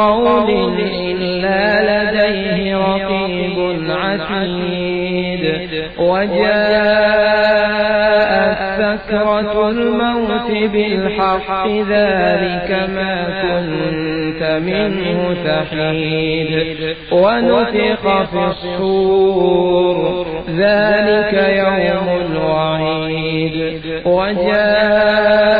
قول إلا لديه رقيب عتيد. وجاءت سكرة الموت بالحق ذلك ما كنت منه تحيد ونفق في الصور. ذلك يوم الوعيد. وجاءت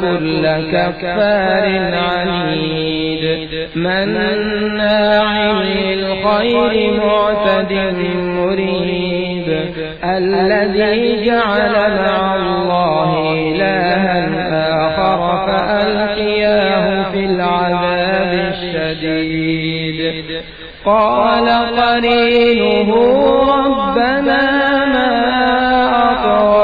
كل كفار عنيد. مناع للخير معتد مريب الذي جعل مع الله إلها آخر فألقياه في العذاب الشديد. قال قرينه ربنا ما أطغيته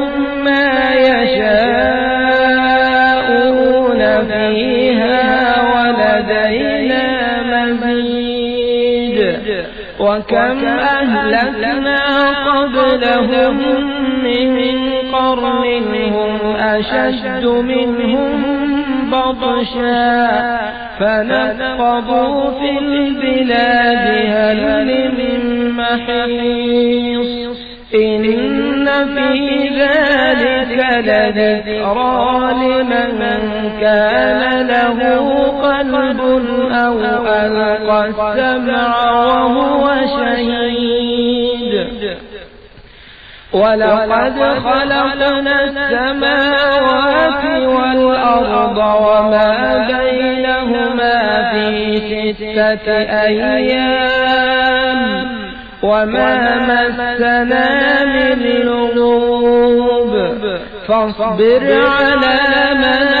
وكم أهلكنا قبلهم من قرن هم أشد منهم بطشا فنقبوا في البلاد هل من محيص؟ إن في ذلك لذكرى لمن كان له قلب أو ألقى السمع وهو شهيد. ولقد خلقنا السماوات والأرض وما بينهما في ستة أيام. وما مسنا من لغوب. فاصبر على ما